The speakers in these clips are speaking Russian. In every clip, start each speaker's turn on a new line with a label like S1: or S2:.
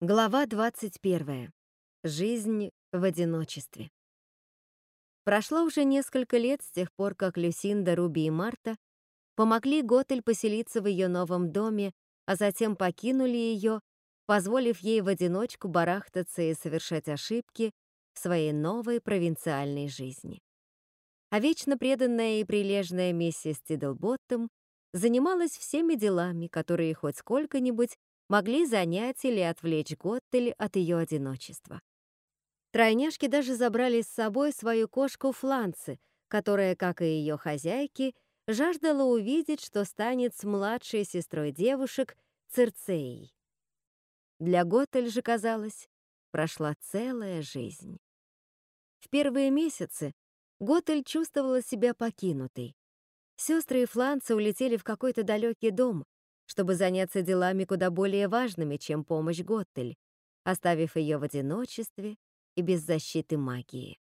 S1: Глава 21. Жизнь в одиночестве. Прошло уже несколько лет с тех пор, как Люсинда, Руби и Марта помогли Готель поселиться в ее новом доме, а затем покинули ее, позволив ей в одиночку барахтаться и совершать ошибки в своей новой провинциальной жизни. А вечно преданная и прилежная миссис Тиддлботтом занималась всеми делами, которые хоть сколько-нибудь могли занять или отвлечь Готтель от ее одиночества. Тройняшки даже забрали с собой свою кошку Фланцы, которая, как и ее хозяйки, жаждала увидеть, что станет с младшей сестрой девушек Цирцеей. Для Готтель же, казалось, прошла целая жизнь. В первые месяцы Готель чувствовала себя покинутой. Сестры и Фланцы улетели в какой-то далекий дом, чтобы заняться делами куда более важными, чем помощь Готтель, оставив ее в одиночестве и без защиты магии.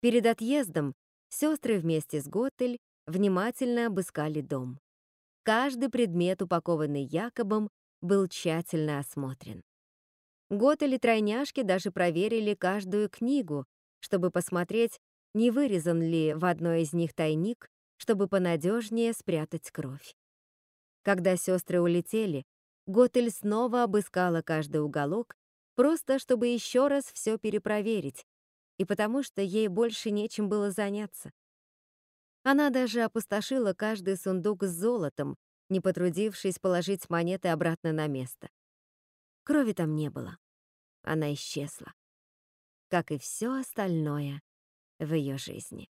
S1: Перед отъездом сестры вместе с Готтель внимательно обыскали дом. Каждый предмет, упакованный Якобом, был тщательно осмотрен. Готель и тройняшки даже проверили каждую книгу, чтобы посмотреть, не вырезан ли в одной из них тайник, чтобы понадежнее спрятать кровь. Когда сестры улетели, Готель снова обыскала каждый уголок, просто чтобы еще раз все перепроверить, и потому что ей больше нечем было заняться. Она даже опустошила каждый сундук с золотом, не потрудившись положить монеты обратно на место. Крови там не было. Она исчезла. Как и все остальное в ее жизни.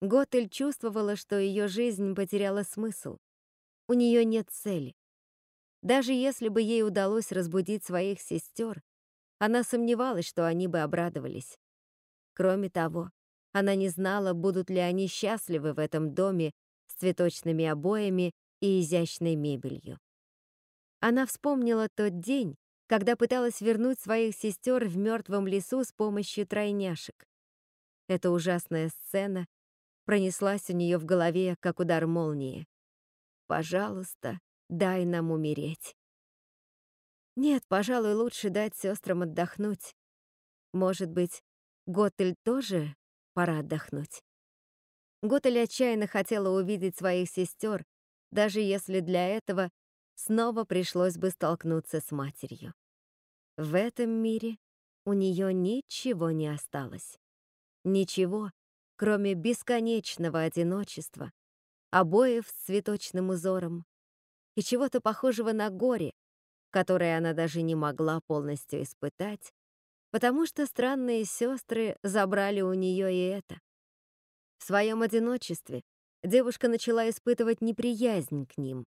S1: Готель чувствовала, что ее жизнь потеряла смысл. У нее нет цели. Даже если бы ей удалось разбудить своих сестер, она сомневалась, что они бы обрадовались. Кроме того, она не знала, будут ли они счастливы в этом доме с цветочными обоями и изящной мебелью. Она вспомнила тот день, когда пыталась вернуть своих сестер в мертвом лесу с помощью тройняшек. Эта ужасная сцена пронеслась у нее в голове, как удар молнии. Пожалуйста, дай нам умереть. Нет, пожалуй, лучше дать сестрам отдохнуть. Может быть, Готель тоже пора отдохнуть. Готель отчаянно хотела увидеть своих сестер, даже если для этого снова пришлось бы столкнуться с матерью. В этом мире у нее ничего не осталось. Ничего, кроме бесконечного одиночества, обоев с цветочным узором и чего-то похожего на горе, которое она даже не могла полностью испытать, потому что странные сестры забрали у нее и это. В своем одиночестве девушка начала испытывать неприязнь к ним.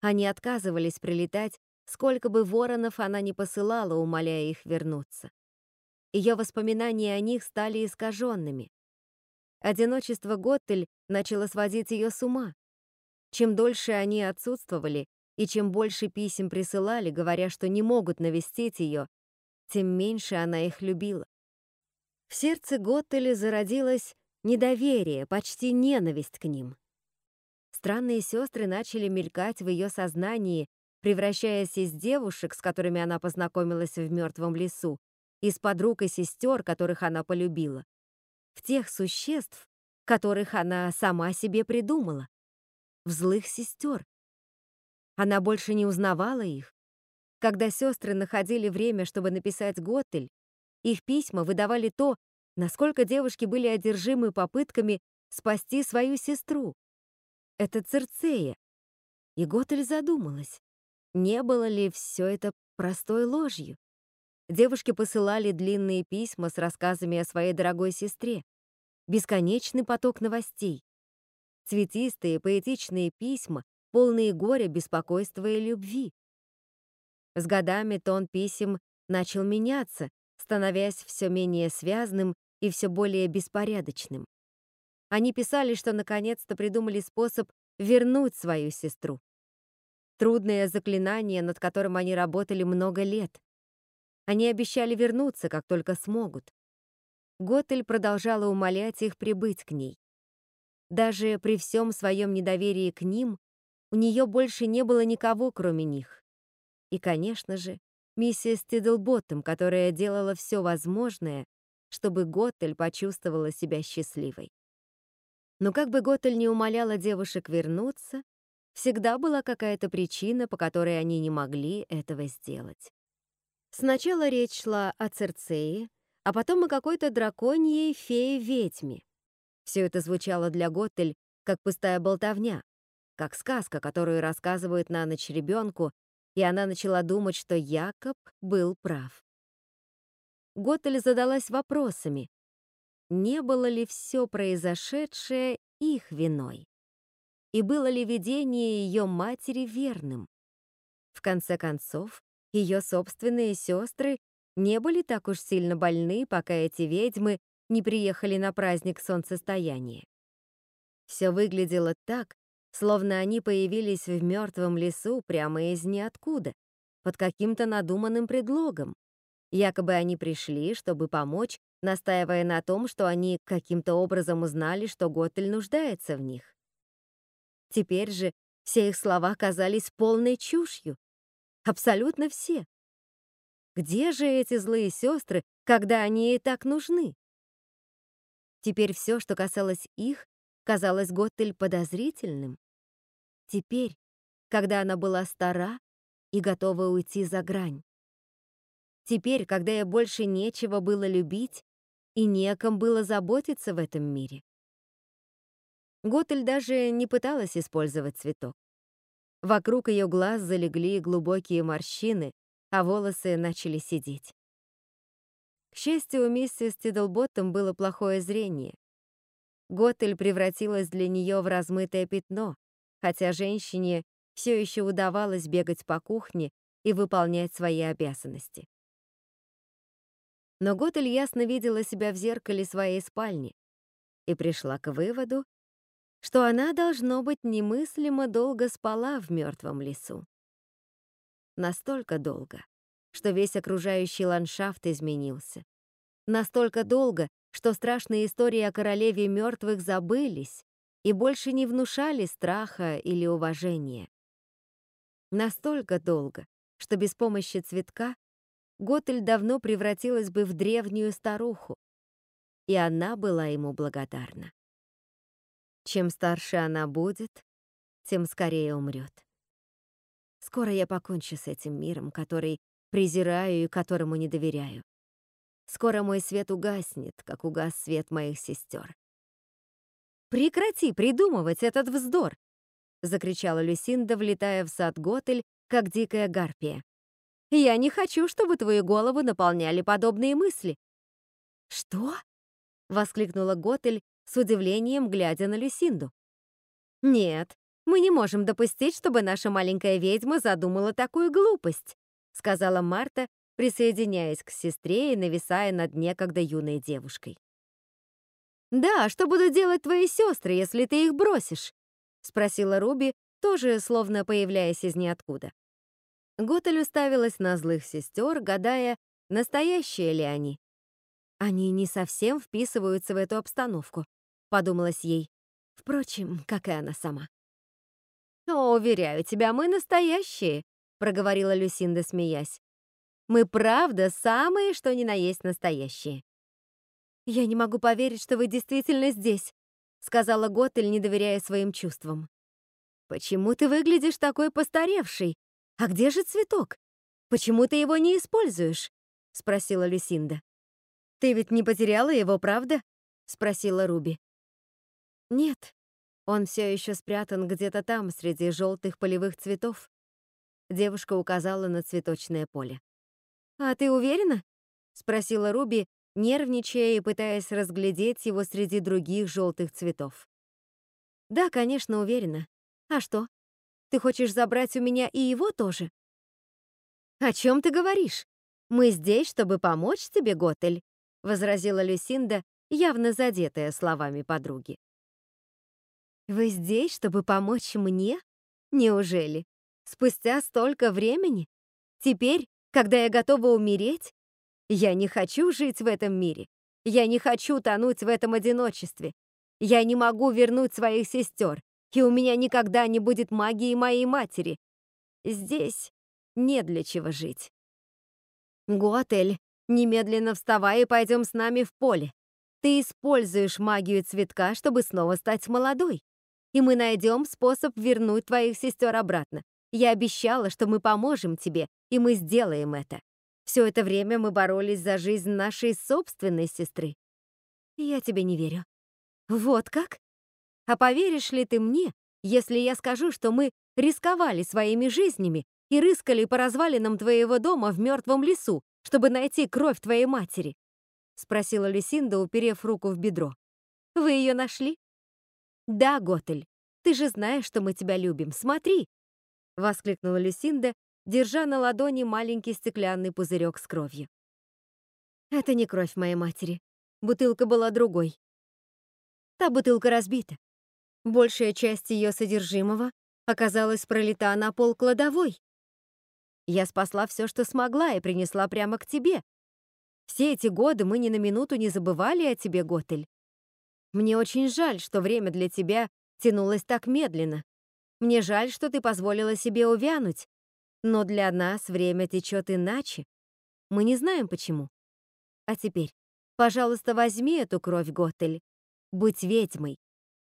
S1: Они отказывались прилетать, сколько бы воронов она ни посылала, умоляя их вернуться. Ее воспоминания о них стали искаженными. Одиночество Готтель начало сводить ее с ума. Чем дольше они отсутствовали, и чем больше писем присылали, говоря, что не могут навестить ее, тем меньше она их любила. В сердце Готтеля зародилось недоверие, почти ненависть к ним. Странные сестры начали мелькать в ее сознании, превращаясь из девушек, с которыми она познакомилась в мертвом лесу, из подруг и сестер, которых она полюбила, в тех существ, которых она сама себе придумала, в злых сестер. Она больше не узнавала их. Когда сестры находили время, чтобы написать Готель, их письма выдавали то, насколько девушки были одержимы попытками спасти свою сестру. Это Церцея. И Готель задумалась, не было ли все это простой ложью. Девушки посылали длинные письма с рассказами о своей дорогой сестре. Бесконечный поток новостей. Цветистые, поэтичные письма, полные горя, беспокойства и любви. С годами тон писем начал меняться, становясь все менее связным и все более беспорядочным. Они писали, что наконец-то придумали способ вернуть свою сестру. Трудное заклинание, над которым они работали много лет. Они обещали вернуться, как только смогут. Готель продолжала умолять их прибыть к ней. Даже при всем своем недоверии к ним, у нее больше не было никого, кроме них. И, конечно же, миссис Тиддлботтом, которая делала все возможное, чтобы Готель почувствовала себя счастливой. Но как бы Готель не умоляла девушек вернуться, всегда была какая-то причина, по которой они не могли этого сделать. Сначала речь шла о Церцее, а потом о какой-то драконьей фее-ведьме. Все это звучало для Готель как пустая болтовня, как сказка, которую рассказывают на ночь ребенку, и она начала думать, что Якоб был прав. Готель задалась вопросами, не было ли все произошедшее их виной? И было ли видение ее матери верным? В конце концов, ее собственные сестры не были так уж сильно больны, пока эти ведьмы не приехали на праздник солнцестояния. Все выглядело так, словно они появились в мертвом лесу прямо из ниоткуда, под каким-то надуманным предлогом. Якобы они пришли, чтобы помочь, настаивая на том, что они каким-то образом узнали, что Готель нуждается в них. Теперь же все их слова казались полной чушью. Абсолютно все. Где же эти злые сестры, когда они ей так нужны? Теперь все, что касалось их, казалось Готтель подозрительным. Теперь, когда она была стара и готова уйти за грань. Теперь, когда ей больше нечего было любить и неком было заботиться в этом мире. Готель даже не пыталась использовать цветок. Вокруг ее глаз залегли глубокие морщины, а волосы начали сидеть. К счастью, у миссис Тиддлботтом было плохое зрение. Готель превратилась для нее в размытое пятно, хотя женщине все еще удавалось бегать по кухне и выполнять свои обязанности. Но Готель ясно видела себя в зеркале своей спальни и пришла к выводу, что она, должно быть, немыслимо долго спала в мертвом лесу. Настолько долго, что весь окружающий ландшафт изменился. Настолько долго, что страшные истории о королеве мертвых забылись и больше не внушали страха или уважения. Настолько долго, что без помощи цветка Готель давно превратилась бы в древнюю старуху, и она была ему благодарна. Чем старше она будет, тем скорее умрет. Скоро я покончу с этим миром, который презираю и которому не доверяю. Скоро мой свет угаснет, как угас свет моих сестер. «Прекрати придумывать этот вздор!» — закричала Люсинда, влетая в сад Готель, как дикая гарпия. «Я не хочу, чтобы твою голову наполняли подобные мысли». «Что?» — воскликнула Готель с удивлением, глядя на Люсинду. «Нет, мы не можем допустить, чтобы наша маленькая ведьма задумала такую глупость», сказала Марта, присоединяясь к сестре и нависая над некогда юной девушкой. «Да, что будут делать твои сестры, если ты их бросишь?» — спросила Руби, тоже словно появляясь из ниоткуда. Готель уставилась на злых сестер, гадая, настоящие ли они. «Они не совсем вписываются в эту обстановку», — подумалось ей. Впрочем, как и она сама. «О, уверяю тебя, мы настоящие», — проговорила Люсинда, смеясь. Мы правда самые, что ни на есть настоящие. Я не могу поверить, что вы действительно здесь, сказала Готель, не доверяя своим чувствам. Почему ты выглядишь такой постаревший? А где же цветок? Почему ты его не используешь? спросила Люсинда. Ты ведь не потеряла его, правда? спросила Руби. Нет, он все еще спрятан где-то там, среди желтых полевых цветов. Девушка указала на цветочное поле. «А ты уверена?» — спросила Руби, нервничая и пытаясь разглядеть его среди других желтых цветов. «Да, конечно, уверена. А что? Ты хочешь забрать у меня и его тоже?» «О чем ты говоришь? Мы здесь, чтобы помочь тебе, Готель», — возразила Люсинда, явно задетая словами подруги. «Вы здесь, чтобы помочь мне? Неужели? Спустя столько времени? Теперь, когда я готова умереть? Я не хочу жить в этом мире. Я не хочу тонуть в этом одиночестве. Я не могу вернуть своих сестер, и у меня никогда не будет магии моей матери. Здесь не для чего жить. Готель, немедленно вставай и пойдем с нами в поле. Ты используешь магию цветка, чтобы снова стать молодой. И мы найдем способ вернуть твоих сестер обратно. Я обещала, что мы поможем тебе, и мы сделаем это. Все это время мы боролись за жизнь нашей собственной сестры. Я тебе не верю. Вот как? А поверишь ли ты мне, если я скажу, что мы рисковали своими жизнями и рыскали по развалинам твоего дома в мертвом лесу, чтобы найти кровь твоей матери?» — спросила Люсинда, уперев руку в бедро. «Вы ее нашли?» «Да, Готель, ты же знаешь, что мы тебя любим. Смотри!» — воскликнула Люсинда, держа на ладони маленький стеклянный пузырек с кровью. «Это не кровь моей матери. Бутылка была другой. Та бутылка разбита. Большая часть ее содержимого оказалась пролита на пол кладовой. Я спасла все, что смогла, и принесла прямо к тебе. Все эти годы мы ни на минуту не забывали о тебе, Готель. Мне очень жаль, что время для тебя тянулось так медленно. Мне жаль, что ты позволила себе увянуть. Но для нас время течет иначе. Мы не знаем почему. А теперь, пожалуйста, возьми эту кровь, Готель. Будь ведьмой.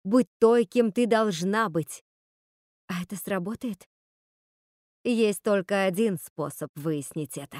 S1: Будь той, кем ты должна быть. А это сработает? Есть только один способ выяснить это.